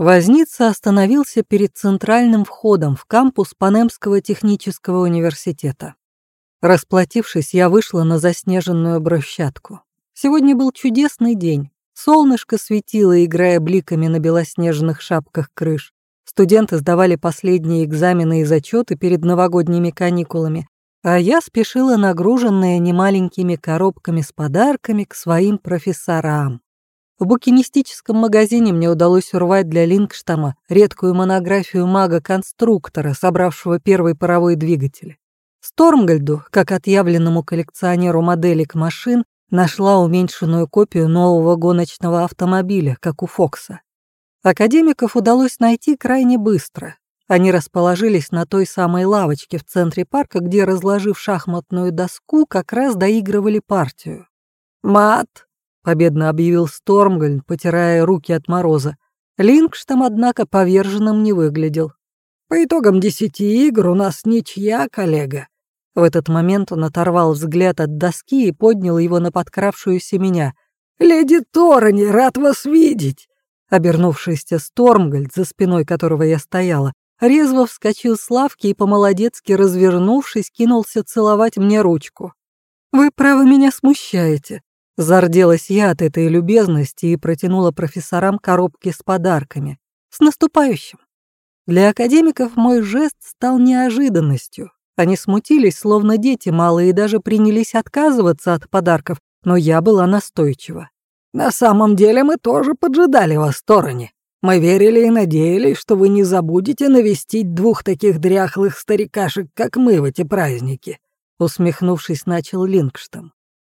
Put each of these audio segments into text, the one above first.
Возница остановился перед центральным входом в кампус Панемского технического университета. Расплатившись, я вышла на заснеженную брусчатку. Сегодня был чудесный день. Солнышко светило, играя бликами на белоснежных шапках крыш. Студенты сдавали последние экзамены и зачеты перед новогодними каникулами, а я спешила нагруженная немаленькими коробками с подарками к своим профессорам. В букинистическом магазине мне удалось урвать для Лингштама редкую монографию мага-конструктора, собравшего первый паровой двигатель. Стормгальду, как отъявленному коллекционеру моделек машин, нашла уменьшенную копию нового гоночного автомобиля, как у Фокса. Академиков удалось найти крайне быстро. Они расположились на той самой лавочке в центре парка, где, разложив шахматную доску, как раз доигрывали партию. «Мат!» — победно объявил Стормгольд, потирая руки от мороза. Лингштам, однако, поверженным не выглядел. «По итогам десяти игр у нас ничья, коллега». В этот момент он оторвал взгляд от доски и поднял его на подкравшуюся меня. «Леди Торони, рад вас видеть!» Обернувшийся Стормгольд, за спиной которого я стояла, резво вскочил с лавки и, по-молодецки развернувшись, кинулся целовать мне ручку. «Вы, право, меня смущаете», — зарделась я от этой любезности и протянула профессорам коробки с подарками. «С наступающим!» Для академиков мой жест стал неожиданностью. Они смутились, словно дети малые, и даже принялись отказываться от подарков, но я была настойчива. «На самом деле мы тоже поджидали вас стороне», мы верили и надеялись, что вы не забудете навестить двух таких дряхлых старикашек, как мы в эти праздники», — усмехнувшись, начал Лингштам.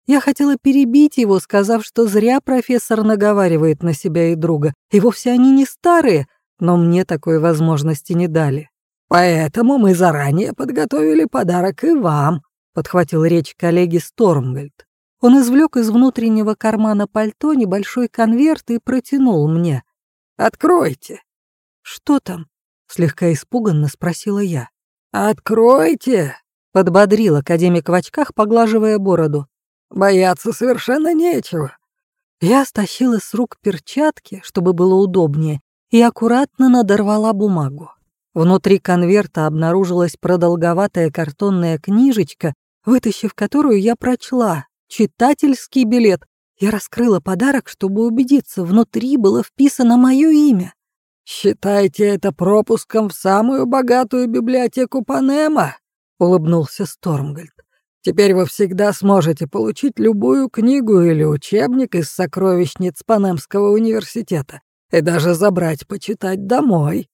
Я хотела перебить его, сказав, что зря профессор наговаривает на себя и друга, и вовсе они не старые, но мне такой возможности не дали. «Поэтому мы заранее подготовили подарок и вам», — подхватил речь коллеги Стормгольд. Он извлек из внутреннего кармана пальто небольшой конверт и протянул мне — Откройте!» «Что там?» — слегка испуганно спросила я. «Откройте!» — подбодрил академик в очках, поглаживая бороду. «Бояться совершенно нечего». Я стащила с рук перчатки, чтобы было удобнее, и аккуратно надорвала бумагу. Внутри конверта обнаружилась продолговатая картонная книжечка, вытащив которую я прочла «Читательский билет», я раскрыла подарок, чтобы убедиться, внутри было вписано мое имя. «Считайте это пропуском в самую богатую библиотеку Панема», — улыбнулся Стормгольд. «Теперь вы всегда сможете получить любую книгу или учебник из сокровищниц Панемского университета и даже забрать почитать домой».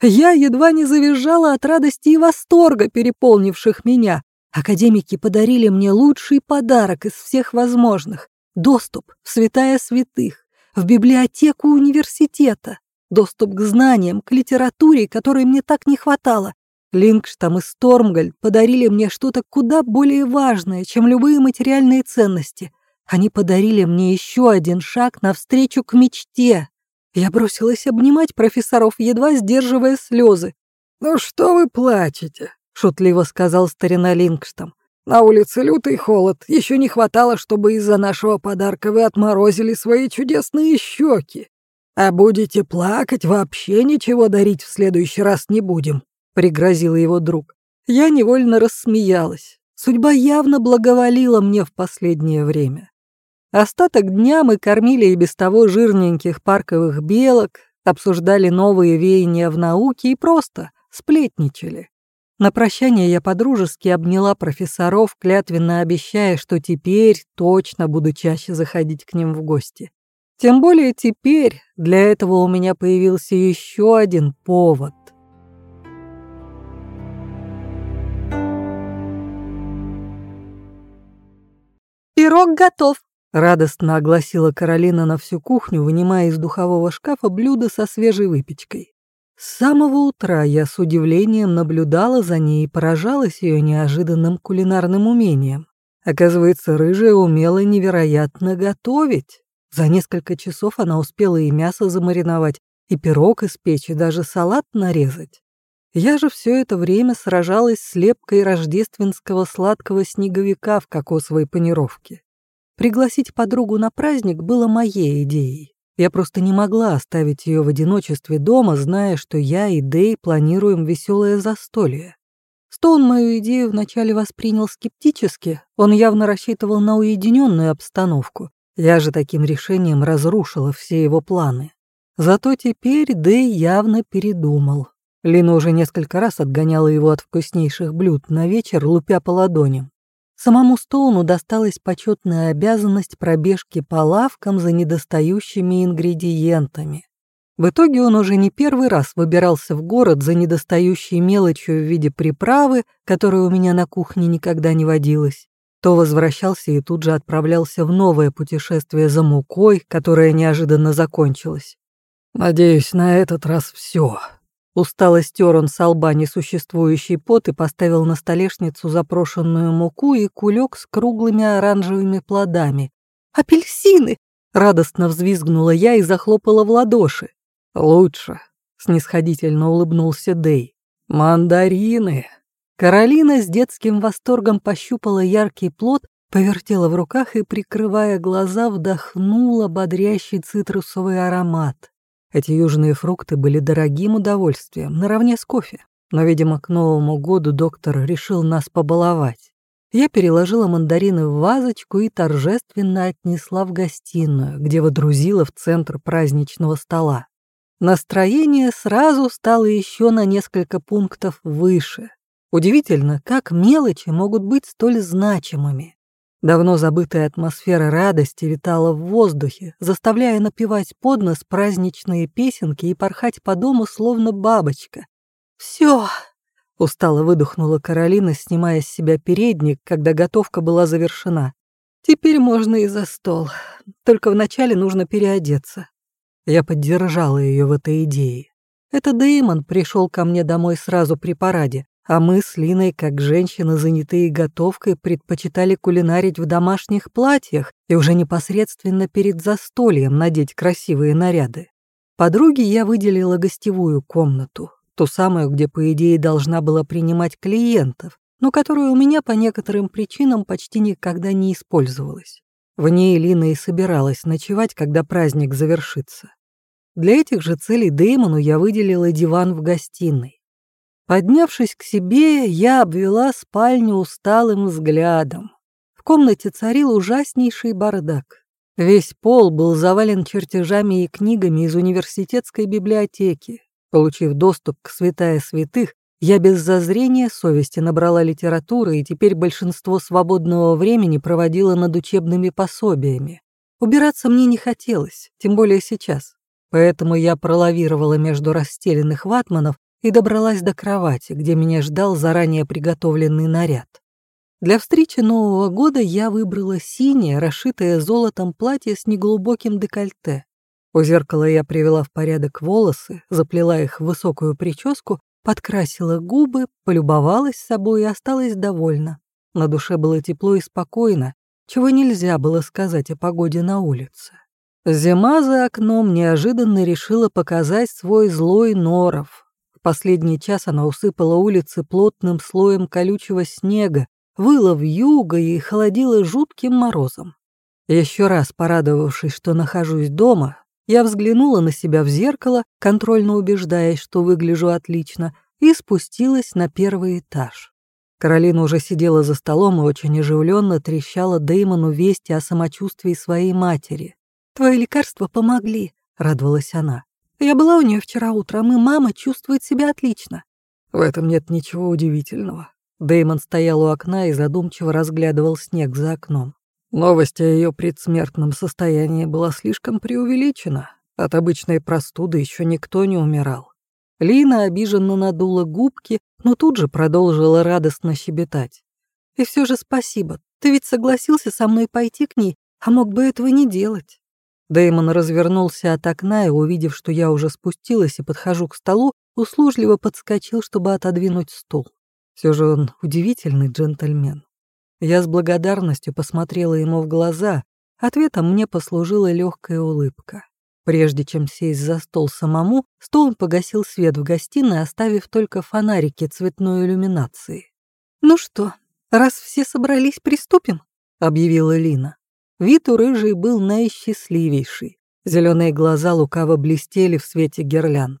Я едва не завизжала от радости и восторга, переполнивших меня. Академики подарили мне лучший подарок из всех возможных доступ в святая святых, в библиотеку университета, доступ к знаниям, к литературе, которой мне так не хватало. Лингштам и Стормгальд подарили мне что-то куда более важное, чем любые материальные ценности. Они подарили мне еще один шаг навстречу к мечте. Я бросилась обнимать профессоров, едва сдерживая слезы. «Ну что вы плачете?» — шутливо сказал старина Лингштам. На улице лютый холод. Еще не хватало, чтобы из-за нашего подарка вы отморозили свои чудесные щеки. А будете плакать, вообще ничего дарить в следующий раз не будем», — пригрозил его друг. Я невольно рассмеялась. Судьба явно благоволила мне в последнее время. Остаток дня мы кормили и без того жирненьких парковых белок, обсуждали новые веяния в науке и просто сплетничали. На прощание я подружески обняла профессоров, клятвенно обещая, что теперь точно буду чаще заходить к ним в гости. Тем более теперь для этого у меня появился еще один повод. «Пирог готов!» — радостно огласила Каролина на всю кухню, вынимая из духового шкафа блюдо со свежей выпечкой. С самого утра я с удивлением наблюдала за ней и поражалась ее неожиданным кулинарным умением. Оказывается, рыжая умела невероятно готовить. За несколько часов она успела и мясо замариновать, и пирог испечь, и даже салат нарезать. Я же все это время сражалась с лепкой рождественского сладкого снеговика в кокосовой панировке. Пригласить подругу на праздник было моей идеей. Я просто не могла оставить ее в одиночестве дома, зная, что я и Дэй планируем веселое застолье. Стоун мою идею вначале воспринял скептически, он явно рассчитывал на уединенную обстановку. Я же таким решением разрушила все его планы. Зато теперь Дэй явно передумал. Лина уже несколько раз отгоняла его от вкуснейших блюд на вечер, лупя по ладоням. Самому Стоуну досталась почетная обязанность пробежки по лавкам за недостающими ингредиентами. В итоге он уже не первый раз выбирался в город за недостающей мелочью в виде приправы, которой у меня на кухне никогда не водилось. То возвращался и тут же отправлялся в новое путешествие за мукой, которое неожиданно закончилось. «Надеюсь, на этот раз все», Устало стер он с лба несуществующий пот и поставил на столешницу запрошенную муку и кулек с круглыми оранжевыми плодами. «Апельсины!» — радостно взвизгнула я и захлопала в ладоши. «Лучше», — снисходительно улыбнулся Дэй. «Мандарины!» Каролина с детским восторгом пощупала яркий плод, повертела в руках и, прикрывая глаза, вдохнула бодрящий цитрусовый аромат. Эти южные фрукты были дорогим удовольствием, наравне с кофе. Но, видимо, к Новому году доктор решил нас побаловать. Я переложила мандарины в вазочку и торжественно отнесла в гостиную, где водрузила в центр праздничного стола. Настроение сразу стало еще на несколько пунктов выше. Удивительно, как мелочи могут быть столь значимыми. Давно забытая атмосфера радости витала в воздухе, заставляя напевать под нос праздничные песенки и порхать по дому, словно бабочка. «Все!» — устало выдохнула Каролина, снимая с себя передник, когда готовка была завершена. «Теперь можно и за стол. Только вначале нужно переодеться». Я поддержала ее в этой идее. Это Дэймон пришел ко мне домой сразу при параде. А мы с Линой, как женщины, занятые готовкой, предпочитали кулинарить в домашних платьях и уже непосредственно перед застольем надеть красивые наряды. Подруге я выделила гостевую комнату, ту самую, где, по идее, должна была принимать клиентов, но которая у меня по некоторым причинам почти никогда не использовалась. В ней Лина и собиралась ночевать, когда праздник завершится. Для этих же целей Дэймону я выделила диван в гостиной. Поднявшись к себе, я обвела спальню усталым взглядом. В комнате царил ужаснейший бардак. Весь пол был завален чертежами и книгами из университетской библиотеки. Получив доступ к святая святых, я без зазрения совести набрала литературы и теперь большинство свободного времени проводила над учебными пособиями. Убираться мне не хотелось, тем более сейчас. Поэтому я пролавировала между расстеленных ватманов и добралась до кровати, где меня ждал заранее приготовленный наряд. Для встречи Нового года я выбрала синее, расшитое золотом платье с неглубоким декольте. У зеркала я привела в порядок волосы, заплела их в высокую прическу, подкрасила губы, полюбовалась собой и осталась довольна. На душе было тепло и спокойно, чего нельзя было сказать о погоде на улице. Зима за окном неожиданно решила показать свой злой норов, последний час она усыпала улицы плотным слоем колючего снега, выла в юго и холодила жутким морозом. Еще раз порадовавшись, что нахожусь дома, я взглянула на себя в зеркало, контрольно убеждаясь, что выгляжу отлично, и спустилась на первый этаж. Каролина уже сидела за столом и очень оживленно трещала Дэймону вести о самочувствии своей матери. «Твои лекарства помогли», — радовалась она. Я была у нее вчера утром, и мама чувствует себя отлично». В этом нет ничего удивительного. Дэймон стоял у окна и задумчиво разглядывал снег за окном. Новость о ее предсмертном состоянии была слишком преувеличена. От обычной простуды еще никто не умирал. Лина обиженно надула губки, но тут же продолжила радостно щебетать. «И все же спасибо. Ты ведь согласился со мной пойти к ней, а мог бы этого не делать». Дэймон развернулся от окна и, увидев, что я уже спустилась и подхожу к столу, услужливо подскочил, чтобы отодвинуть стул. Все же он удивительный джентльмен. Я с благодарностью посмотрела ему в глаза, ответом мне послужила легкая улыбка. Прежде чем сесть за стол самому, Стоун погасил свет в гостиной, оставив только фонарики цветной иллюминации. «Ну что, раз все собрались, приступим?» — объявила Лина. Вид у рыжей был наисчастливейший. Зеленые глаза лукаво блестели в свете гирлянд.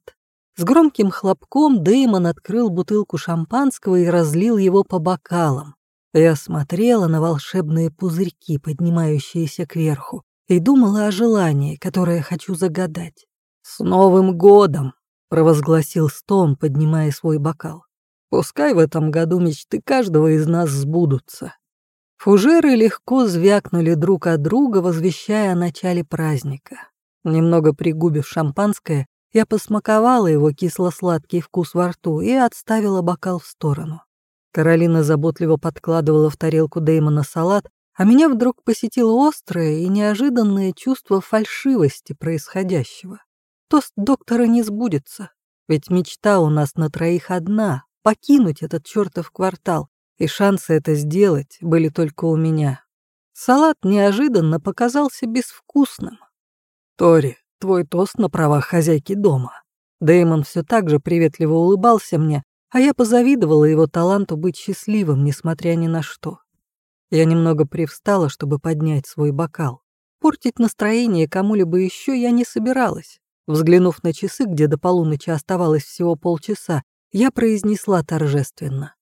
С громким хлопком Дэймон открыл бутылку шампанского и разлил его по бокалам. Я смотрела на волшебные пузырьки, поднимающиеся кверху, и думала о желании, которое хочу загадать. «С Новым годом!» — провозгласил Стон, поднимая свой бокал. «Пускай в этом году мечты каждого из нас сбудутся». Фужеры легко звякнули друг от друга, возвещая о начале праздника. Немного пригубив шампанское, я посмаковала его кисло-сладкий вкус во рту и отставила бокал в сторону. Каролина заботливо подкладывала в тарелку Дэймона салат, а меня вдруг посетило острое и неожиданное чувство фальшивости происходящего. Тост доктора не сбудется, ведь мечта у нас на троих одна — покинуть этот чертов квартал, и шансы это сделать были только у меня. Салат неожиданно показался безвкусным. «Тори, твой тост на правах хозяйки дома». Дэймон все так же приветливо улыбался мне, а я позавидовала его таланту быть счастливым, несмотря ни на что. Я немного привстала, чтобы поднять свой бокал. Портить настроение кому-либо еще я не собиралась. Взглянув на часы, где до полуночи оставалось всего полчаса, я произнесла торжественно.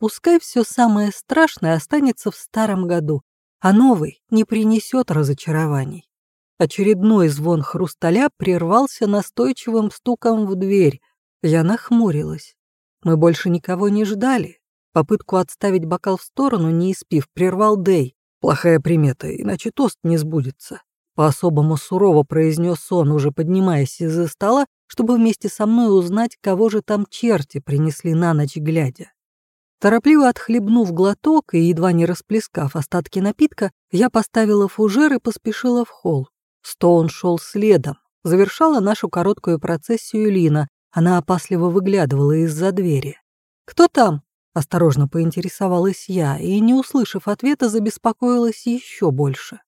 Пускай все самое страшное останется в старом году, а новый не принесет разочарований. Очередной звон хрусталя прервался настойчивым стуком в дверь. Я нахмурилась. Мы больше никого не ждали. Попытку отставить бокал в сторону, не испив, прервал Дэй. Плохая примета, иначе тост не сбудется. По-особому сурово произнес он, уже поднимаясь из-за стола, чтобы вместе со мной узнать, кого же там черти принесли на ночь глядя. Торопливо отхлебнув глоток и едва не расплескав остатки напитка, я поставила фужер и поспешила в холл. Стоун шел следом. Завершала нашу короткую процессию Лина. Она опасливо выглядывала из-за двери. «Кто там?» — осторожно поинтересовалась я, и, не услышав ответа, забеспокоилась еще больше.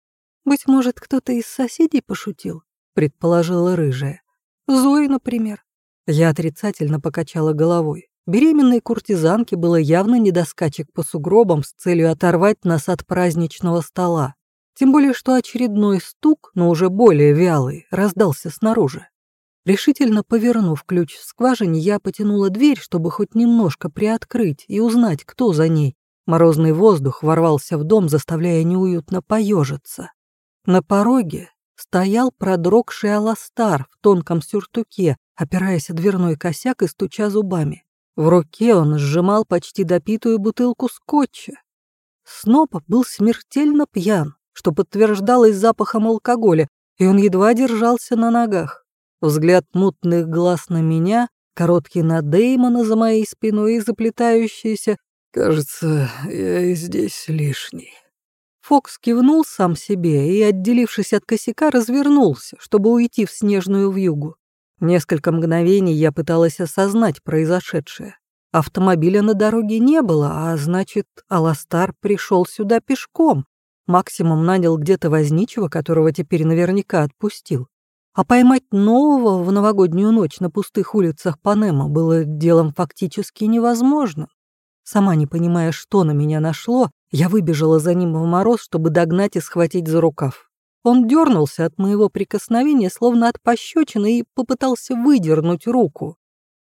«Быть может, кто-то из соседей пошутил?» — предположила рыжая. «Зои, например». Я отрицательно покачала головой. Беременной куртизанке было явно не до скачек по сугробам с целью оторвать нас от праздничного стола. Тем более, что очередной стук, но уже более вялый, раздался снаружи. Решительно повернув ключ в скважине, я потянула дверь, чтобы хоть немножко приоткрыть и узнать, кто за ней. Морозный воздух ворвался в дом, заставляя неуютно поежиться. На пороге стоял продрогший Аластар в тонком сюртуке, опираясь о дверной косяк и стуча зубами. В руке он сжимал почти допитую бутылку скотча. Снопа был смертельно пьян, что подтверждалось запахом алкоголя, и он едва держался на ногах. Взгляд мутных глаз на меня, короткий на Деймона за моей спиной и заплетающийся «Кажется, я и здесь лишний». Фокс кивнул сам себе и, отделившись от косяка, развернулся, чтобы уйти в снежную вьюгу. Несколько мгновений я пыталась осознать произошедшее. Автомобиля на дороге не было, а значит, Аластар пришел сюда пешком. Максимум нанял где-то возничего, которого теперь наверняка отпустил. А поймать нового в новогоднюю ночь на пустых улицах Панема было делом фактически невозможным. Сама не понимая, что на меня нашло, я выбежала за ним в мороз, чтобы догнать и схватить за рукав. Он дернулся от моего прикосновения, словно от пощечины, и попытался выдернуть руку.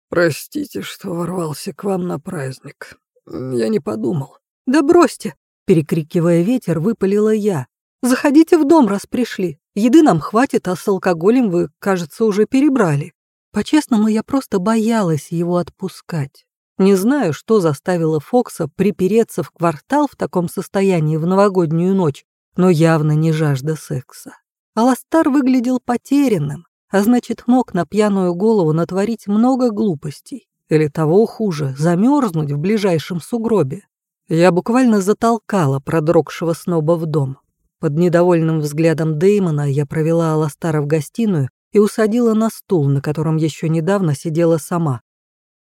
«Простите, что ворвался к вам на праздник. Я не подумал». «Да бросьте!» — перекрикивая ветер, выпалила я. «Заходите в дом, раз пришли. Еды нам хватит, а с алкоголем вы, кажется, уже перебрали». По-честному, я просто боялась его отпускать. Не знаю, что заставило Фокса припереться в квартал в таком состоянии в новогоднюю ночь, но явно не жажда секса. Аластар выглядел потерянным, а значит, мог на пьяную голову натворить много глупостей. Или того хуже, замерзнуть в ближайшем сугробе. Я буквально затолкала продрогшего сноба в дом. Под недовольным взглядом Деймона я провела Аластара в гостиную и усадила на стул, на котором еще недавно сидела сама.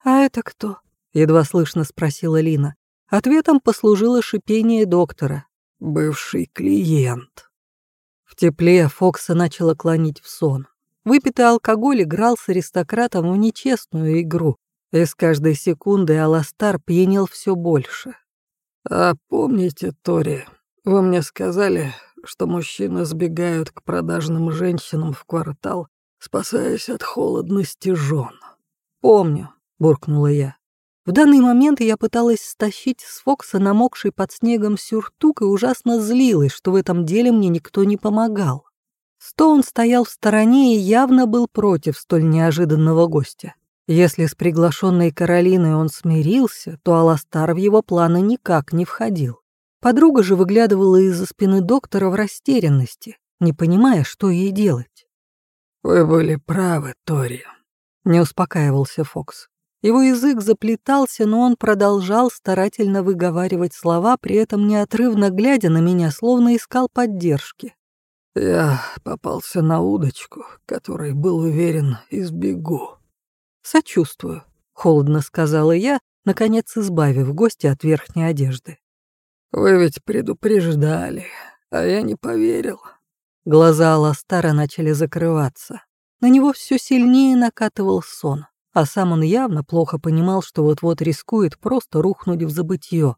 «А это кто?» едва слышно спросила Лина. Ответом послужило шипение доктора. Бывший клиент. В тепле Фокса начала клонить в сон. Выпитый алкоголь играл с аристократом в нечестную игру, и с каждой секунды Аластар пьянел все больше. «А помните, Тори, вы мне сказали, что мужчины сбегают к продажным женщинам в квартал, спасаясь от холодности жен. «Помню», — буркнула я. В данный момент я пыталась стащить с Фокса намокший под снегом сюртук и ужасно злилась, что в этом деле мне никто не помогал. Стоун стоял в стороне и явно был против столь неожиданного гостя. Если с приглашенной Каролиной он смирился, то Аластар в его планы никак не входил. Подруга же выглядывала из-за спины доктора в растерянности, не понимая, что ей делать. «Вы были правы, Тори», — не успокаивался Фокс. Его язык заплетался, но он продолжал старательно выговаривать слова, при этом неотрывно глядя на меня, словно искал поддержки. «Я попался на удочку, которой был уверен, избегу». «Сочувствую», — холодно сказала я, наконец избавив гостя от верхней одежды. «Вы ведь предупреждали, а я не поверил». Глаза Аластара начали закрываться. На него все сильнее накатывал сон а сам он явно плохо понимал, что вот-вот рискует просто рухнуть в забытье.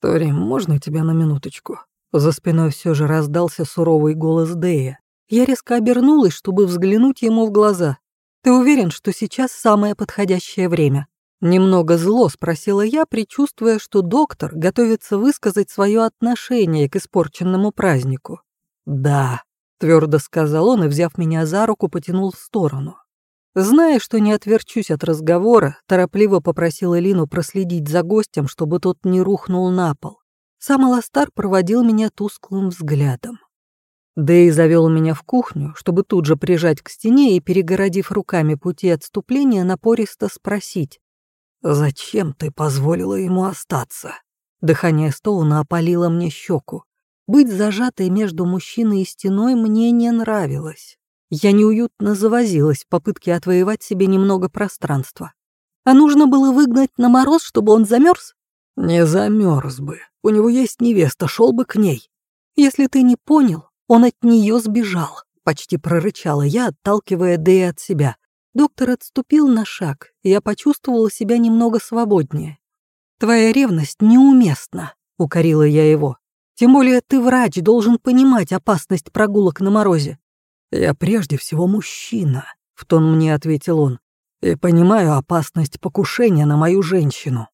«Тори, можно тебя на минуточку?» За спиной все же раздался суровый голос Дэя. Я резко обернулась, чтобы взглянуть ему в глаза. «Ты уверен, что сейчас самое подходящее время?» Немного зло спросила я, предчувствуя, что доктор готовится высказать свое отношение к испорченному празднику. «Да», — твердо сказал он и, взяв меня за руку, потянул в сторону. Зная, что не отверчусь от разговора, торопливо попросила Лину проследить за гостем, чтобы тот не рухнул на пол. Сам Аластар проводил меня тусклым взглядом. Дэй завел меня в кухню, чтобы тут же прижать к стене и, перегородив руками пути отступления, напористо спросить. «Зачем ты позволила ему остаться?» Дыхание Стоуна опалило мне щеку. Быть зажатой между мужчиной и стеной мне не нравилось. Я неуютно завозилась в попытке отвоевать себе немного пространства. А нужно было выгнать на мороз, чтобы он замерз? Не замерз бы. У него есть невеста, шел бы к ней. Если ты не понял, он от нее сбежал. Почти прорычала я, отталкивая Дэя от себя. Доктор отступил на шаг, и я почувствовала себя немного свободнее. «Твоя ревность неуместна», — укорила я его. «Тем более ты врач, должен понимать опасность прогулок на морозе. «Я прежде всего мужчина», — в тон мне ответил он, «и понимаю опасность покушения на мою женщину».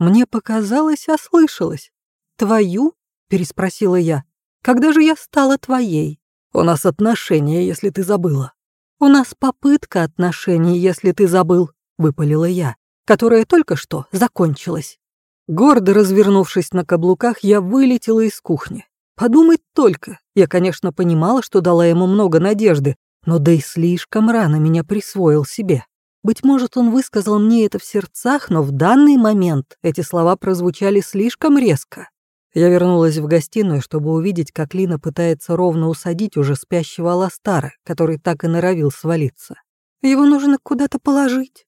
Мне показалось, ослышалось. «Твою?» — переспросила я. «Когда же я стала твоей?» «У нас отношения, если ты забыла». «У нас попытка отношений, если ты забыл», — выпалила я, которая только что закончилась. Гордо развернувшись на каблуках, я вылетела из кухни. Подумать только. Я, конечно, понимала, что дала ему много надежды, но да и слишком рано меня присвоил себе. Быть может, он высказал мне это в сердцах, но в данный момент эти слова прозвучали слишком резко. Я вернулась в гостиную, чтобы увидеть, как Лина пытается ровно усадить уже спящего Аластара, который так и норовил свалиться. Его нужно куда-то положить.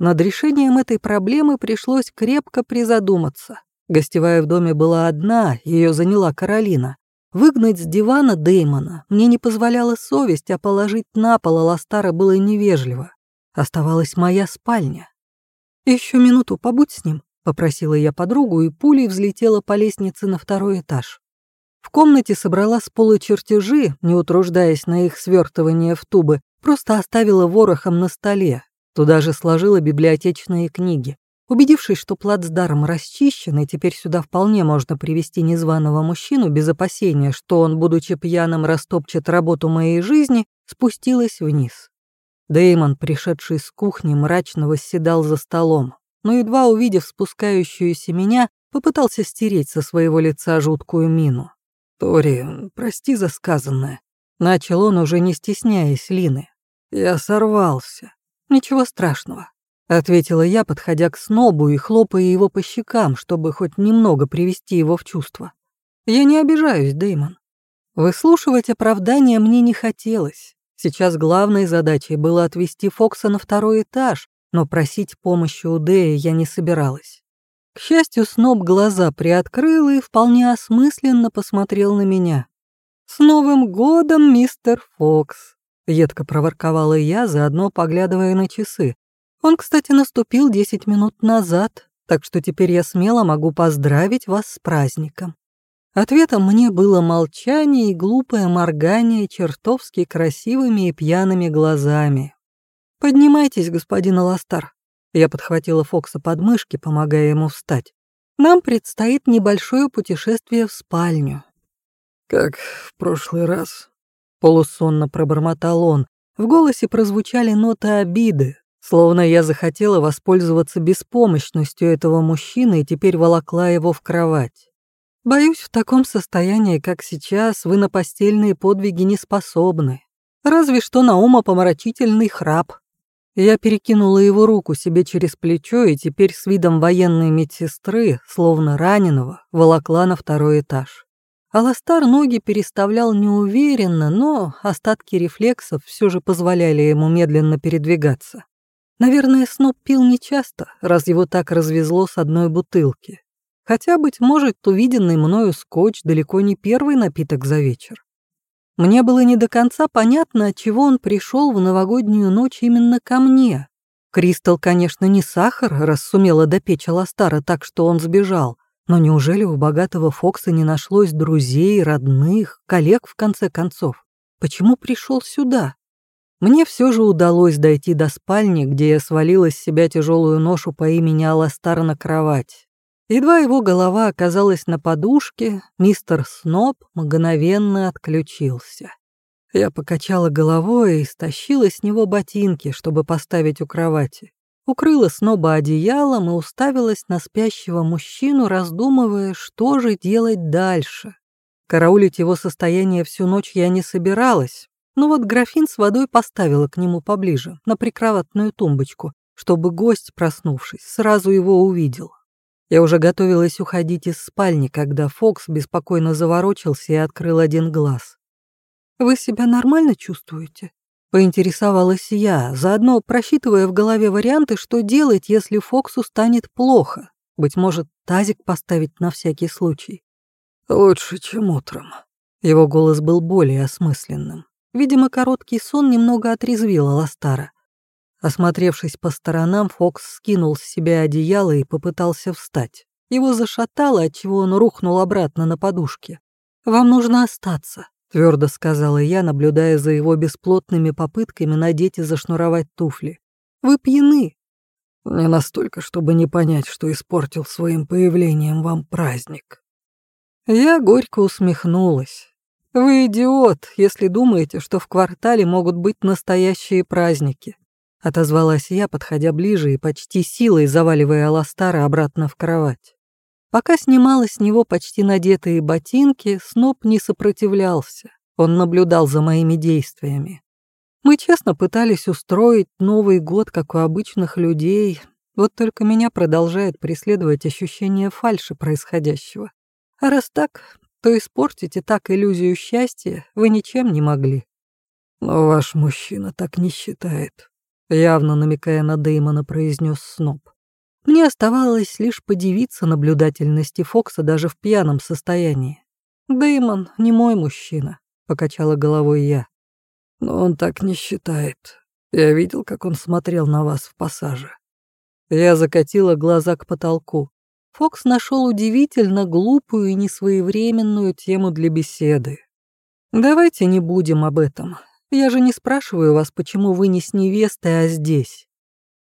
Над решением этой проблемы пришлось крепко призадуматься. Гостевая в доме была одна, ее заняла Каролина. Выгнать с дивана Дэймона мне не позволяла совесть, а положить на пол Аластара было невежливо. Оставалась моя спальня. Еще минуту побудь с ним», — попросила я подругу, и пулей взлетела по лестнице на второй этаж. В комнате собрала с пола чертежи, не утруждаясь на их свертывание в тубы, просто оставила ворохом на столе. Туда же сложила библиотечные книги. Убедившись, что плацдарм расчищен, и теперь сюда вполне можно привести незваного мужчину без опасения, что он, будучи пьяным, растопчет работу моей жизни, спустилась вниз. Дэймон, пришедший с кухни, мрачно восседал за столом, но, едва увидев спускающуюся меня, попытался стереть со своего лица жуткую мину. «Тори, прости за сказанное», — начал он, уже не стесняясь Лины. «Я сорвался». «Ничего страшного ответила я, подходя к снобу и хлопая его по щекам, чтобы хоть немного привести его в чувство. Я не обижаюсь, Дэймон. Выслушивать оправдания мне не хотелось. Сейчас главной задачей было отвести Фокса на второй этаж, но просить помощи у Дэя я не собиралась. К счастью, сноб глаза приоткрыл и вполне осмысленно посмотрел на меня. «С Новым годом, мистер Фокс!» — едко проворковала я, заодно поглядывая на часы. Он, кстати, наступил 10 минут назад, так что теперь я смело могу поздравить вас с праздником. Ответом мне было молчание и глупое моргание чертовски красивыми и пьяными глазами. «Поднимайтесь, господин Аластар». Я подхватила Фокса под мышки, помогая ему встать. «Нам предстоит небольшое путешествие в спальню». «Как в прошлый раз», — полусонно пробормотал он. В голосе прозвучали ноты обиды, словно я захотела воспользоваться беспомощностью этого мужчины и теперь волокла его в кровать. Боюсь, в таком состоянии, как сейчас, вы на постельные подвиги не способны. Разве что на умопомрачительный храп. Я перекинула его руку себе через плечо и теперь с видом военной медсестры, словно раненого, волокла на второй этаж. Аластар ноги переставлял неуверенно, но остатки рефлексов все же позволяли ему медленно передвигаться. Наверное, Сноп пил нечасто, раз его так развезло с одной бутылки. Хотя, быть может, увиденный мною скотч далеко не первый напиток за вечер. Мне было не до конца понятно, от чего он пришел в новогоднюю ночь именно ко мне. Кристал, конечно, не сахар, раз сумела допечь Аластара так, что он сбежал. Но неужели у богатого Фокса не нашлось друзей, родных, коллег, в конце концов? Почему пришел сюда? Мне все же удалось дойти до спальни, где я свалила с себя тяжелую ношу по имени Аластар на кровать. Едва его голова оказалась на подушке, мистер Сноб мгновенно отключился. Я покачала головой и стащила с него ботинки, чтобы поставить у кровати. Укрыла Сноба одеялом и уставилась на спящего мужчину, раздумывая, что же делать дальше. Караулить его состояние всю ночь я не собиралась, но вот графин с водой поставила к нему поближе, на прикроватную тумбочку, чтобы гость, проснувшись, сразу его увидел. Я уже готовилась уходить из спальни, когда Фокс беспокойно заворочился и открыл один глаз. «Вы себя нормально чувствуете?» Поинтересовалась я, заодно просчитывая в голове варианты, что делать, если Фоксу станет плохо. Быть может, тазик поставить на всякий случай. «Лучше, чем утром». Его голос был более осмысленным. Видимо, короткий сон немного отрезвил Аластара. Осмотревшись по сторонам, Фокс скинул с себя одеяло и попытался встать. Его зашатало, отчего он рухнул обратно на подушке. «Вам нужно остаться», — твердо сказала я, наблюдая за его бесплотными попытками надеть и зашнуровать туфли. «Вы пьяны». «Не настолько, чтобы не понять, что испортил своим появлением вам праздник». Я горько усмехнулась. «Вы идиот, если думаете, что в квартале могут быть настоящие праздники. Отозвалась я, подходя ближе и почти силой заваливая Аластара обратно в кровать. Пока снимала с него почти надетые ботинки, Сноп не сопротивлялся. Он наблюдал за моими действиями. Мы честно пытались устроить Новый год, как у обычных людей, вот только меня продолжает преследовать ощущение фальши происходящего. А раз так, то испортить и так иллюзию счастья вы ничем не могли. Но ваш мужчина так не считает явно намекая на Дэймона, произнес Сноб. Мне оставалось лишь подивиться наблюдательности Фокса даже в пьяном состоянии. «Дэймон не мой мужчина», — покачала головой я. «Но он так не считает. Я видел, как он смотрел на вас в пассаже». Я закатила глаза к потолку. Фокс нашел удивительно глупую и несвоевременную тему для беседы. «Давайте не будем об этом. Я же не спрашиваю вас, почему вы не с невестой, а здесь».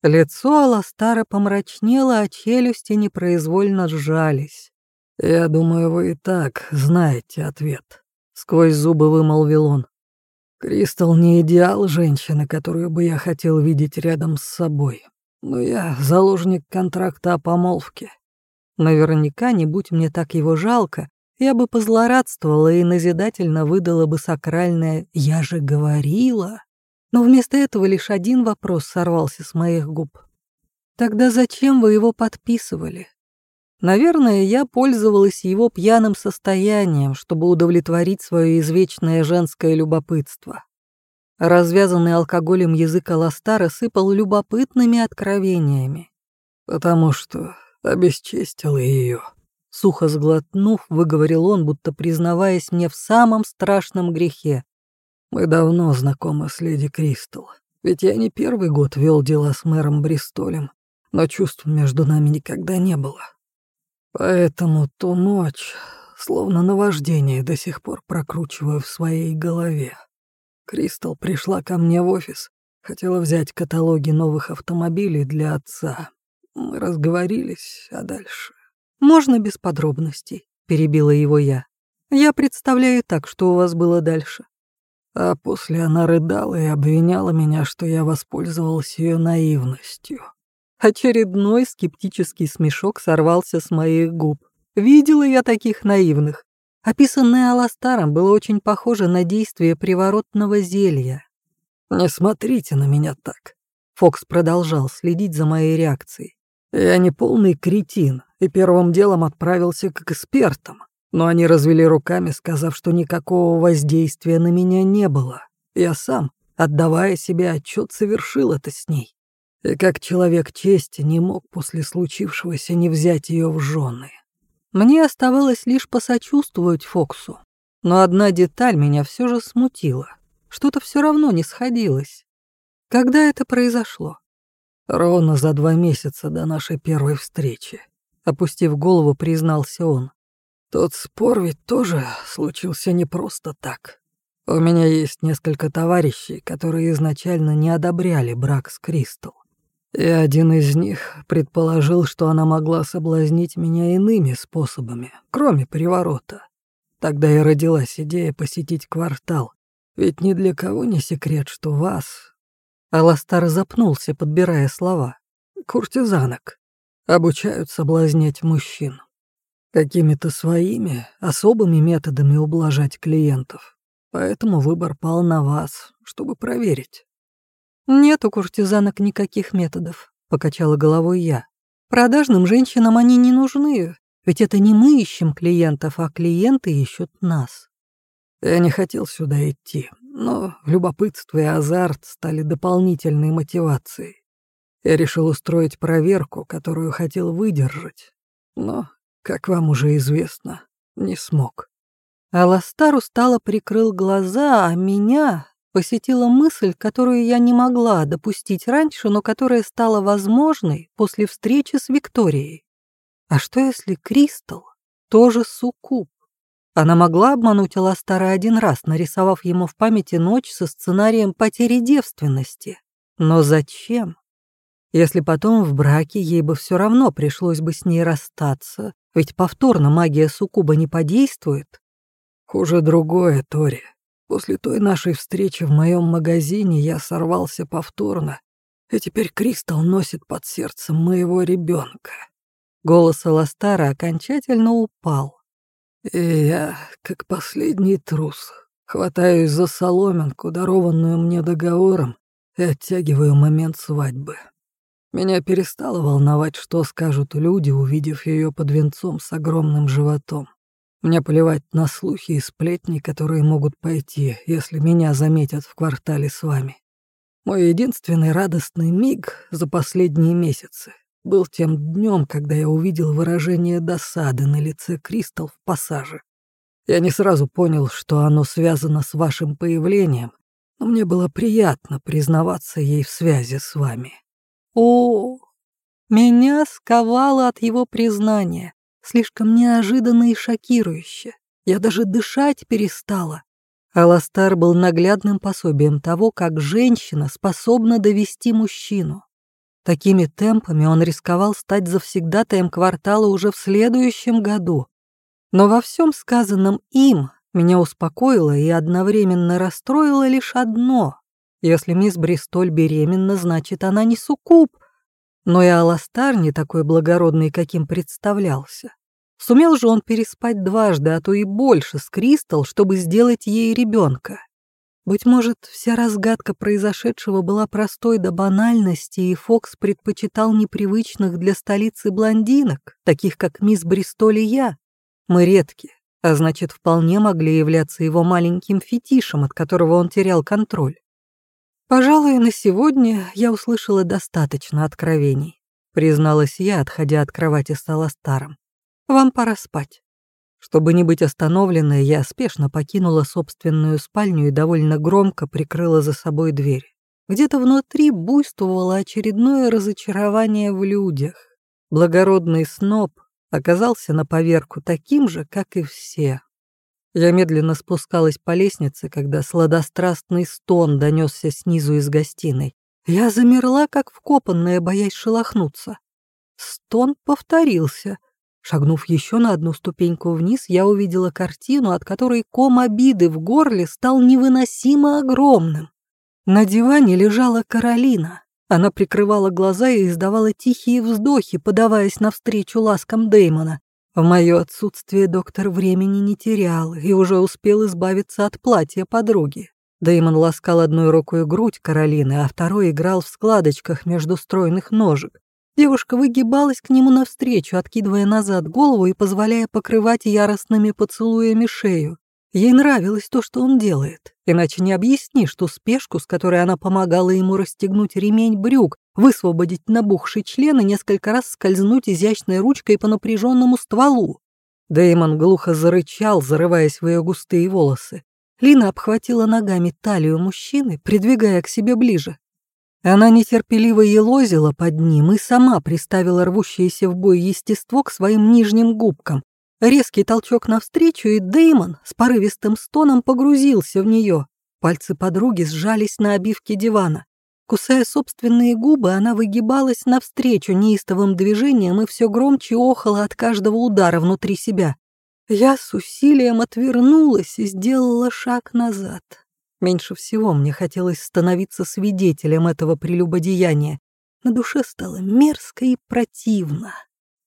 Лицо Аластара помрачнело, а челюсти непроизвольно сжались. «Я думаю, вы и так знаете ответ», — сквозь зубы вымолвил он. «Кристал не идеал женщины, которую бы я хотел видеть рядом с собой. Но я заложник контракта о помолвке. Наверняка, не будь мне так его жалко, я бы позлорадствовала и назидательно выдала бы сакральное «я же говорила». Но вместо этого лишь один вопрос сорвался с моих губ. «Тогда зачем вы его подписывали?» Наверное, я пользовалась его пьяным состоянием, чтобы удовлетворить свое извечное женское любопытство. Развязанный алкоголем язык Аластара сыпал любопытными откровениями. «Потому что обесчестил ее», Сухо сглотнув, выговорил он, будто признаваясь мне в самом страшном грехе. «Мы давно знакомы с леди Кристал, ведь я не первый год вел дела с мэром Бристолем, но чувств между нами никогда не было. Поэтому ту ночь Словно наваждение до сих пор прокручиваю в своей голове. Кристал пришла ко мне в офис, хотела взять каталоги новых автомобилей для отца. Мы разговорились, а дальше... «Можно без подробностей?» — перебила его я. «Я представляю так, что у вас было дальше». А после она рыдала и обвиняла меня, что я воспользовался ее наивностью. Очередной скептический смешок сорвался с моих губ. Видела я таких наивных. Описанное Аластаром было очень похоже на действие приворотного зелья. «Не смотрите на меня так», — Фокс продолжал следить за моей реакцией. «Я не полный кретин и первым делом отправился к экспертам, но они развели руками, сказав, что никакого воздействия на меня не было. Я сам, отдавая себе отчет, совершил это с ней. И как человек чести не мог после случившегося не взять ее в жены. Мне оставалось лишь посочувствовать Фоксу. Но одна деталь меня все же смутила. Что-то все равно не сходилось. Когда это произошло? Ровно за два месяца до нашей первой встречи. Опустив голову, признался он. Тот спор ведь тоже случился не просто так. У меня есть несколько товарищей, которые изначально не одобряли брак с Кристал. И один из них предположил, что она могла соблазнить меня иными способами, кроме приворота. Тогда и родилась идея посетить квартал. Ведь ни для кого не секрет, что вас... Аластар запнулся, подбирая слова. Куртизанок обучают соблазнять мужчин. Какими-то своими, особыми методами ублажать клиентов. Поэтому выбор пал на вас, чтобы проверить. «Нет у куртизанок никаких методов», — покачала головой я. «Продажным женщинам они не нужны, ведь это не мы ищем клиентов, а клиенты ищут нас». Я не хотел сюда идти, но любопытство и азарт стали дополнительной мотивацией. Я решил устроить проверку, которую хотел выдержать, но, как вам уже известно, не смог. Аластар устало прикрыл глаза, а меня посетила мысль, которую я не могла допустить раньше, но которая стала возможной после встречи с Викторией. А что если Кристал тоже суккуб? Она могла обмануть Аластара один раз, нарисовав ему в памяти ночь со сценарием потери девственности. Но зачем? Если потом в браке ей бы все равно пришлось бы с ней расстаться, ведь повторно магия суккуба не подействует. Хуже другое, Тори. После той нашей встречи в моем магазине я сорвался повторно, и теперь Кристал носит под сердцем моего ребенка. Голос Аластара окончательно упал. И я, как последний трус, хватаюсь за соломинку, дарованную мне договором, и оттягиваю момент свадьбы. Меня перестало волновать, что скажут люди, увидев ее под венцом с огромным животом. Мне плевать на слухи и сплетни, которые могут пойти, если меня заметят в квартале с вами. Мой единственный радостный миг за последние месяцы был тем днем, когда я увидел выражение досады на лице Кристал в пассаже. Я не сразу понял, что оно связано с вашим появлением, но мне было приятно признаваться ей в связи с вами. О, меня сковало от его признания. Слишком неожиданно и шокирующе. Я даже дышать перестала. Аластар был наглядным пособием того, как женщина способна довести мужчину. Такими темпами он рисковал стать завсегдатаем квартала уже в следующем году. Но во всем сказанном им меня успокоило и одновременно расстроило лишь одно. Если мисс Бристоль беременна, значит, она не суккуб, но и Аластар не такой благородный, каким представлялся. Сумел же он переспать дважды, а то и больше, с Кристал, чтобы сделать ей ребенка. Быть может, вся разгадка произошедшего была простой до банальности, и Фокс предпочитал непривычных для столицы блондинок, таких как мисс Бристоль и я. Мы редки, а значит, вполне могли являться его маленьким фетишем, от которого он терял контроль. «Пожалуй, на сегодня я услышала достаточно откровений», призналась я, отходя от кровати стала старым. «Вам пора спать». Чтобы не быть остановленной, я спешно покинула собственную спальню и довольно громко прикрыла за собой дверь. Где-то внутри буйствовало очередное разочарование в людях. Благородный сноб, оказался на поверку таким же, как и все. Я медленно спускалась по лестнице, когда сладострастный стон донесся снизу из гостиной. Я замерла, как вкопанная, боясь шелохнуться. Стон повторился. Шагнув еще на одну ступеньку вниз, я увидела картину, от которой ком обиды в горле стал невыносимо огромным. На диване лежала Каролина. Она прикрывала глаза и издавала тихие вздохи, подаваясь навстречу ласкам Дэймона. В мое отсутствие доктор времени не терял и уже успел избавиться от платья подруги. Дэймон ласкал одной рукой грудь Каролины, а второй играл в складочках между стройных ножек. Девушка выгибалась к нему навстречу, откидывая назад голову и позволяя покрывать яростными поцелуями шею. Ей нравилось то, что он делает, иначе не объяснишь ту спешку, с которой она помогала ему расстегнуть ремень брюк, высвободить набухший член и несколько раз скользнуть изящной ручкой по напряженному стволу. Дэймон глухо зарычал, зарываясь в ее густые волосы. Лина обхватила ногами талию мужчины, придвигая к себе ближе. Она нетерпеливо елозила под ним и сама приставила рвущееся в бой естество к своим нижним губкам. Резкий толчок навстречу, и Дэймон с порывистым стоном погрузился в нее. Пальцы подруги сжались на обивке дивана. Кусая собственные губы, она выгибалась навстречу неистовым движением и все громче охала от каждого удара внутри себя. Я с усилием отвернулась и сделала шаг назад. Меньше всего мне хотелось становиться свидетелем этого прелюбодеяния. На душе стало мерзко и противно.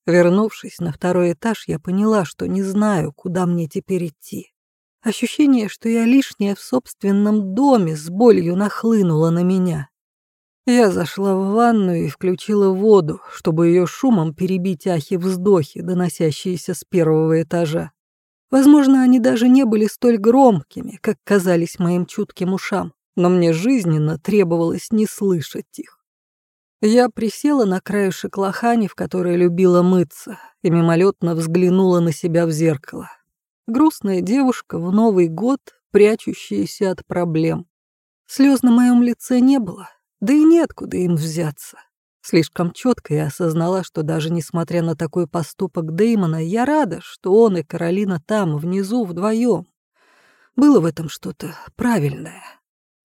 Вернувшись на второй этаж, я поняла, что не знаю, куда мне теперь идти. Ощущение, что я лишняя в собственном доме, с болью нахлынуло на меня. Я зашла в ванную и включила воду, чтобы ее шумом перебить ахи-вздохи, доносящиеся с первого этажа. Возможно, они даже не были столь громкими, как казались моим чутким ушам, но мне жизненно требовалось не слышать их. Я присела на краешек лохани, в которой любила мыться, и мимолетно взглянула на себя в зеркало. Грустная девушка в Новый год, прячущаяся от проблем. Слез на моем лице не было, да и неоткуда им взяться. Слишком четко я осознала, что даже несмотря на такой поступок Дэймона, я рада, что он и Каролина там, внизу, вдвоем. Было в этом что-то правильное.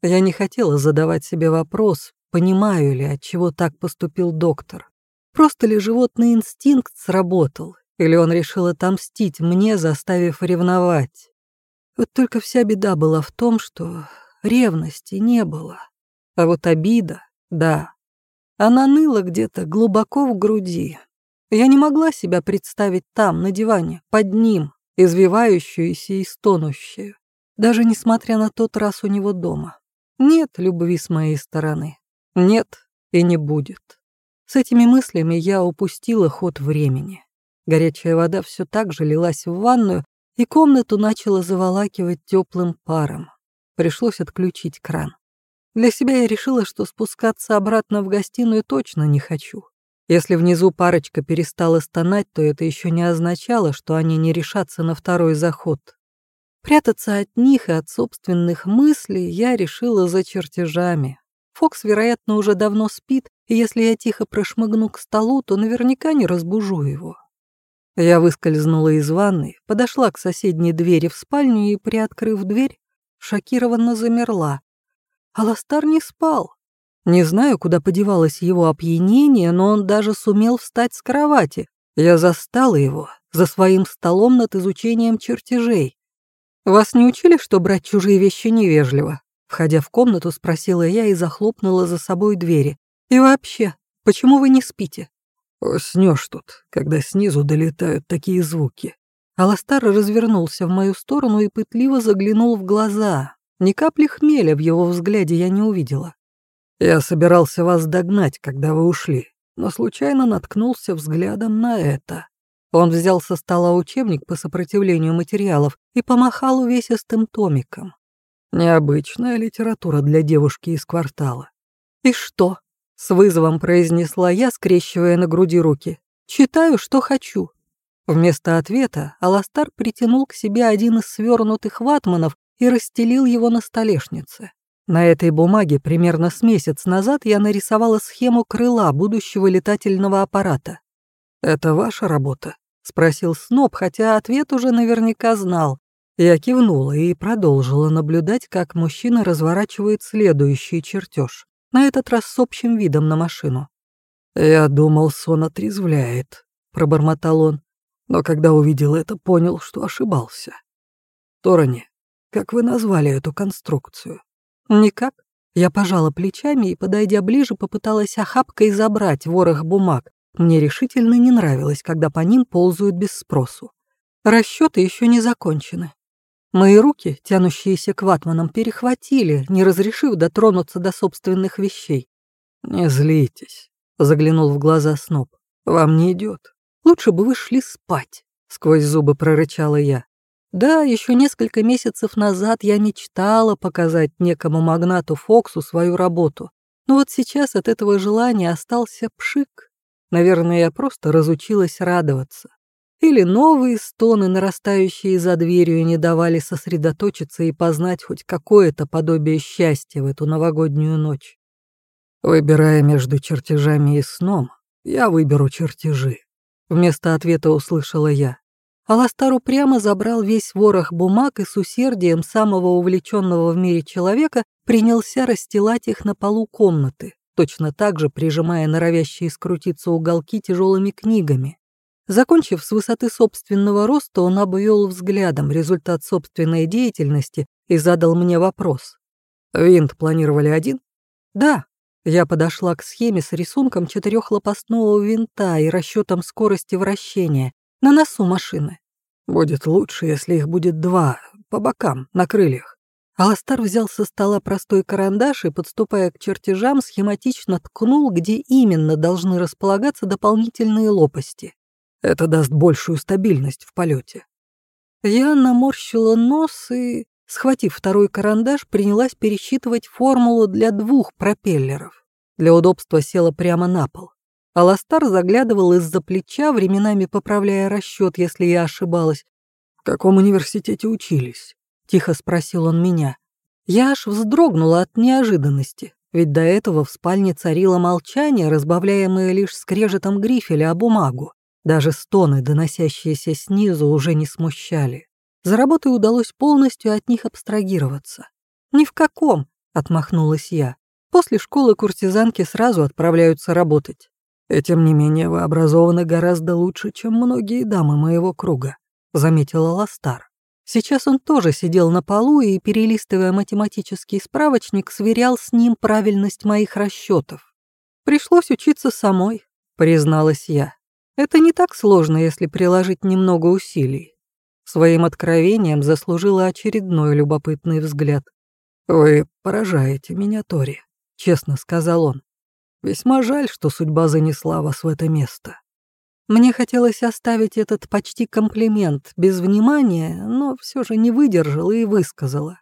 Я не хотела задавать себе вопрос, понимаю ли, от чего так поступил доктор. Просто ли животный инстинкт сработал, или он решил отомстить мне, заставив ревновать. Вот только вся беда была в том, что ревности не было. А вот обида, да, она ныла где-то глубоко в груди. Я не могла себя представить там, на диване, под ним, извивающуюся и стонущую, даже несмотря на тот раз у него дома. Нет любви с моей стороны. Нет и не будет. С этими мыслями я упустила ход времени. Горячая вода все так же лилась в ванную, и комнату начала заволакивать теплым паром. Пришлось отключить кран. Для себя я решила, что спускаться обратно в гостиную точно не хочу. Если внизу парочка перестала стонать, то это еще не означало, что они не решатся на второй заход. Прятаться от них и от собственных мыслей я решила за чертежами. Фокс, вероятно, уже давно спит, и если я тихо прошмыгну к столу, то наверняка не разбужу его. Я выскользнула из ванной, подошла к соседней двери в спальню и, приоткрыв дверь, шокированно замерла. Аластар не спал. Не знаю, куда подевалось его опьянение, но он даже сумел встать с кровати. Я застала его за своим столом над изучением чертежей. «Вас не учили, что брать чужие вещи невежливо?» Входя в комнату, спросила я и захлопнула за собой двери. «И вообще, почему вы не спите?» «Снешь тут, когда снизу долетают такие звуки». Аластар развернулся в мою сторону и пытливо заглянул в глаза, ни капли хмеля в его взгляде я не увидела. Я собирался вас догнать, когда вы ушли, но случайно наткнулся взглядом на это. Он взял со стола учебник по сопротивлению материалов и помахал увесистым томиком. Необычная литература для девушки из квартала. «И что?» — с вызовом произнесла я, скрещивая на груди руки. «Читаю, что хочу». Вместо ответа Аластар притянул к себе один из свернутых ватманов и расстелил его на столешнице. На этой бумаге примерно с месяц назад я нарисовала схему крыла будущего летательного аппарата. «Это ваша работа?» — спросил Сноб, хотя ответ уже наверняка знал. Я кивнула и продолжила наблюдать, как мужчина разворачивает следующий чертеж, на этот раз с общим видом на машину. «Я думал, сон отрезвляет», — пробормотал он, но когда увидел это, понял, что ошибался. «Торони, как вы назвали эту конструкцию?» «Никак». Я пожала плечами и, подойдя ближе, попыталась охапкой забрать ворох бумаг. Мне решительно не нравилось, когда по ним ползают без спросу. Расчеты еще не закончены. Мои руки, тянущиеся к ватманам, перехватили, не разрешив дотронуться до собственных вещей. «Не злитесь», — заглянул в глаза Сноб. «Вам не идет. Лучше бы вы шли спать», — сквозь зубы прорычала я. Да, еще несколько месяцев назад я мечтала показать некому магнату Фоксу свою работу. Но вот сейчас от этого желания остался пшик. Наверное, я просто разучилась радоваться. Или новые стоны, нарастающие за дверью, не давали сосредоточиться и познать хоть какое-то подобие счастья в эту новогоднюю ночь. Выбирая между чертежами и сном, я выберу чертежи. Вместо ответа услышала я. Аластар упрямо забрал весь ворох бумаг и с усердием самого увлеченного в мире человека принялся расстилать их на полу комнаты, точно так же прижимая норовящие скрутиться уголки тяжелыми книгами. Закончив с высоты собственного роста, он обвел взглядом результат собственной деятельности и задал мне вопрос. «Винт планировали один?» «Да». Я подошла к схеме с рисунком четырехлопастного винта и расчетом скорости вращения на носу машины. «Будет лучше, если их будет два, по бокам, на крыльях». Аластар взял со стола простой карандаш и, подступая к чертежам, схематично ткнул, где именно должны располагаться дополнительные лопасти. Это даст большую стабильность в полете. Я наморщила нос и, схватив второй карандаш, принялась пересчитывать формулу для двух пропеллеров. Для удобства села прямо на пол. Аластар заглядывал из-за плеча, временами поправляя расчет, если я ошибалась. «В каком университете учились?» — тихо спросил он меня. Я аж вздрогнула от неожиданности, ведь до этого в спальне царило молчание, разбавляемое лишь скрежетом грифеля о бумагу. Даже стоны, доносящиеся снизу, уже не смущали. За работой удалось полностью от них абстрагироваться. «Ни в каком», — отмахнулась я. «После школы куртизанки сразу отправляются работать». «И тем не менее вы образованы гораздо лучше, чем многие дамы моего круга», — заметила Ластар. Сейчас он тоже сидел на полу и, перелистывая математический справочник, сверял с ним правильность моих расчетов. «Пришлось учиться самой», — призналась я. Это не так сложно, если приложить немного усилий. Своим откровением заслужила очередной любопытный взгляд. «Вы поражаете меня, Тори», — честно сказал он. «Весьма жаль, что судьба занесла вас в это место». Мне хотелось оставить этот почти комплимент без внимания, но все же не выдержала и высказала.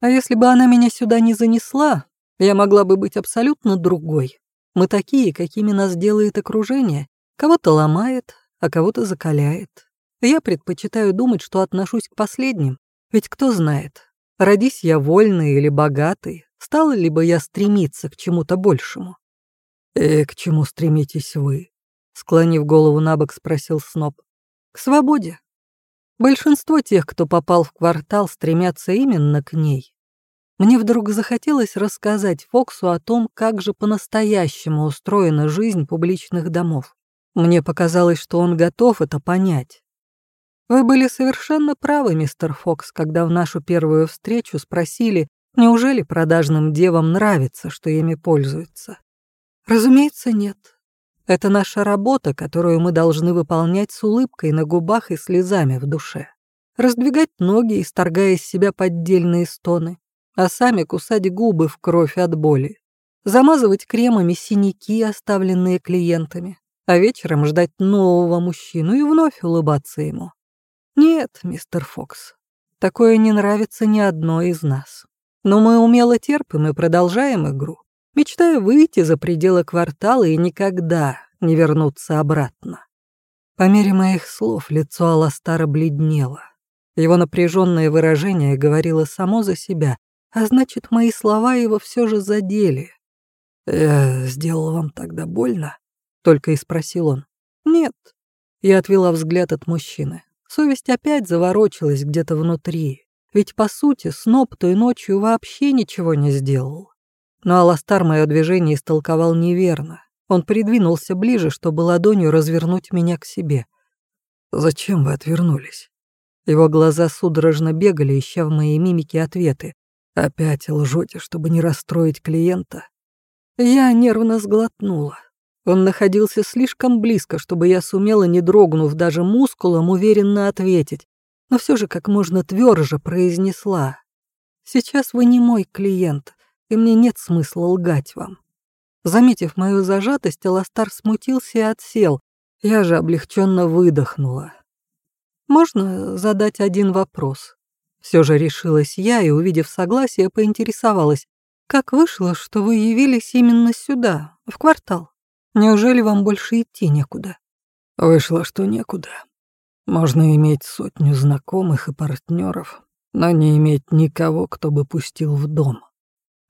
А если бы она меня сюда не занесла, я могла бы быть абсолютно другой. Мы такие, какими нас делает окружение, Кого-то ломает, а кого-то закаляет. Я предпочитаю думать, что отношусь к последним, ведь кто знает, родись я вольный или богатый, стала ли бы я стремиться к чему-то большему. «И «Э, к чему стремитесь вы?» Склонив голову на бок, спросил Сноб. «К свободе. Большинство тех, кто попал в квартал, стремятся именно к ней. Мне вдруг захотелось рассказать Фоксу о том, как же по-настоящему устроена жизнь публичных домов. Мне показалось, что он готов это понять. Вы были совершенно правы, мистер Фокс, когда в нашу первую встречу спросили, неужели продажным девам нравится, что ими пользуются. Разумеется, нет. Это наша работа, которую мы должны выполнять с улыбкой на губах и слезами в душе. Раздвигать ноги, исторгая из себя поддельные стоны, а сами кусать губы в кровь от боли. Замазывать кремами синяки, оставленные клиентами, а вечером ждать нового мужчину и вновь улыбаться ему. Нет, мистер Фокс, такое не нравится ни одной из нас. Но мы умело терпим и продолжаем игру, мечтая выйти за пределы квартала и никогда не вернуться обратно. По мере моих слов лицо Аластара бледнело. Его напряженное выражение говорило само за себя, а значит, мои слова его все же задели. «Я сделал вам тогда больно?» Только и спросил он. Нет, Я отвела взгляд от мужчины. Совесть опять заворочилась где-то внутри. Ведь, по сути, Сноб той ночью вообще ничего не сделал. Но Аластар мое движение истолковал неверно. Он придвинулся ближе, чтобы ладонью развернуть меня к себе. «Зачем вы отвернулись?» Его глаза судорожно бегали, ища в моей мимике ответы. «Опять лжете, чтобы не расстроить клиента?» Я нервно сглотнула. Он находился слишком близко, чтобы я сумела, не дрогнув даже мускулом, уверенно ответить, но все же как можно тверже произнесла. «Сейчас вы не мой клиент, и мне нет смысла лгать вам». Заметив мою зажатость, Аластар смутился и отсел. Я же облегченно выдохнула. «Можно задать один вопрос?» Все же решилась я и, увидев согласие, поинтересовалась. «Как вышло, что вы явились именно сюда, в квартал?» Неужели вам больше идти некуда? Вышло, что некуда. Можно иметь сотню знакомых и партнеров, но не иметь никого, кто бы пустил в дом.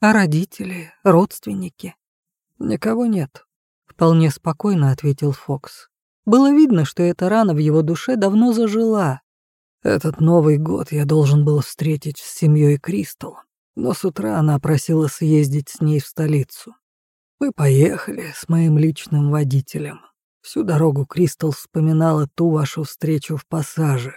А родители, родственники? Никого нет. Вполне спокойно ответил Фокс. Было видно, что эта рана в его душе давно зажила. Этот Новый год я должен был встретить с семьей Кристал, но с утра она просила съездить с ней в столицу. Мы поехали с моим личным водителем. Всю дорогу Кристал вспоминала ту вашу встречу в пассаже.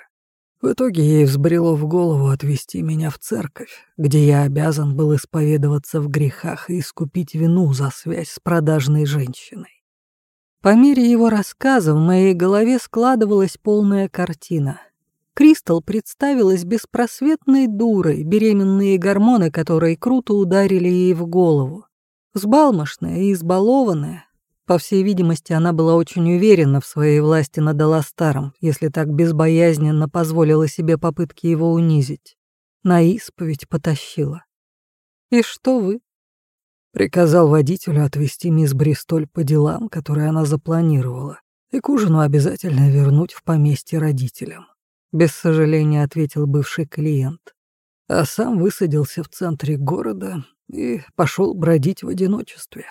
В итоге ей взбрело в голову отвезти меня в церковь, где я обязан был исповедоваться в грехах и искупить вину за связь с продажной женщиной. По мере его рассказа в моей голове складывалась полная картина. Кристал представилась беспросветной дурой, беременные гормоны, которые круто ударили ей в голову. Сбалмошная и избалованная. По всей видимости, она была очень уверена в своей власти над Аластаром, если так безбоязненно позволила себе попытки его унизить. На исповедь потащила. «И что вы?» Приказал водителю отвезти мисс Бристоль по делам, которые она запланировала, и к ужину обязательно вернуть в поместье родителям. Без сожаления ответил бывший клиент. А сам высадился в центре города и пошел бродить в одиночестве.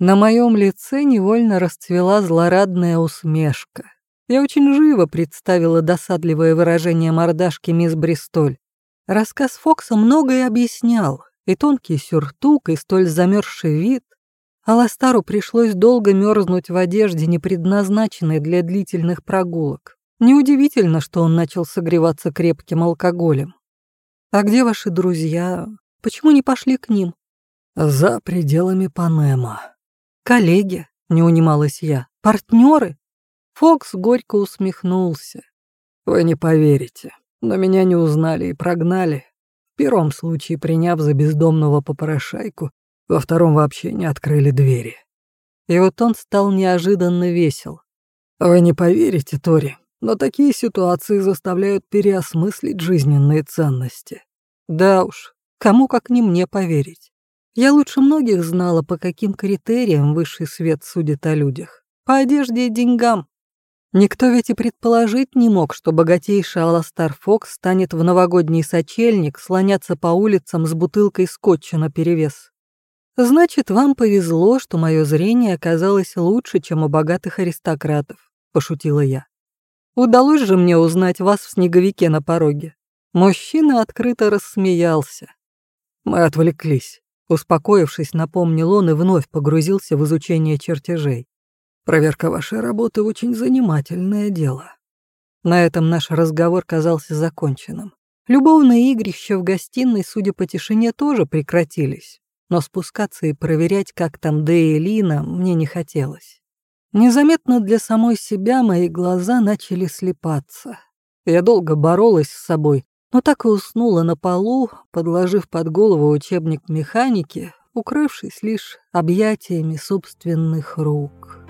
На моем лице невольно расцвела злорадная усмешка. Я очень живо представила досадливое выражение мордашки мисс Бристоль. Рассказ Фокса многое объяснял, и тонкий сюртук, и столь замерзший вид. Аластару пришлось долго мерзнуть в одежде, не предназначенной для длительных прогулок. Неудивительно, что он начал согреваться крепким алкоголем. «А где ваши друзья? Почему не пошли к ним? За пределами Панема. Коллеги, не унималась я. Партнеры? Фокс горько усмехнулся. Вы не поверите, но меня не узнали и прогнали. В первом случае приняв за бездомного попрошайку, во втором вообще не открыли двери. И вот он стал неожиданно весел. Вы не поверите, Тори, но такие ситуации заставляют переосмыслить жизненные ценности. Да уж, Кому как не мне поверить. Я лучше многих знала, по каким критериям высший свет судит о людях. По одежде и деньгам. Никто ведь и предположить не мог, что богатейший Аластар Фокс станет в новогодний сочельник слоняться по улицам с бутылкой скотча наперевес. Значит, вам повезло, что мое зрение оказалось лучше, чем у богатых аристократов, пошутила я. Удалось же мне узнать вас в снеговике на пороге. Мужчина открыто рассмеялся. Мы отвлеклись. Успокоившись, напомнил он и вновь погрузился в изучение чертежей. Проверка вашей работы очень занимательное дело. На этом наш разговор казался законченным. Любовные игрища в гостиной, судя по тишине, тоже прекратились. Но спускаться и проверять, как там Дэ и Лина, мне не хотелось. Незаметно для самой себя мои глаза начали слепаться. Я долго боролась с собой, но так и уснула на полу, подложив под голову учебник механики, укрывшись лишь объятиями собственных рук.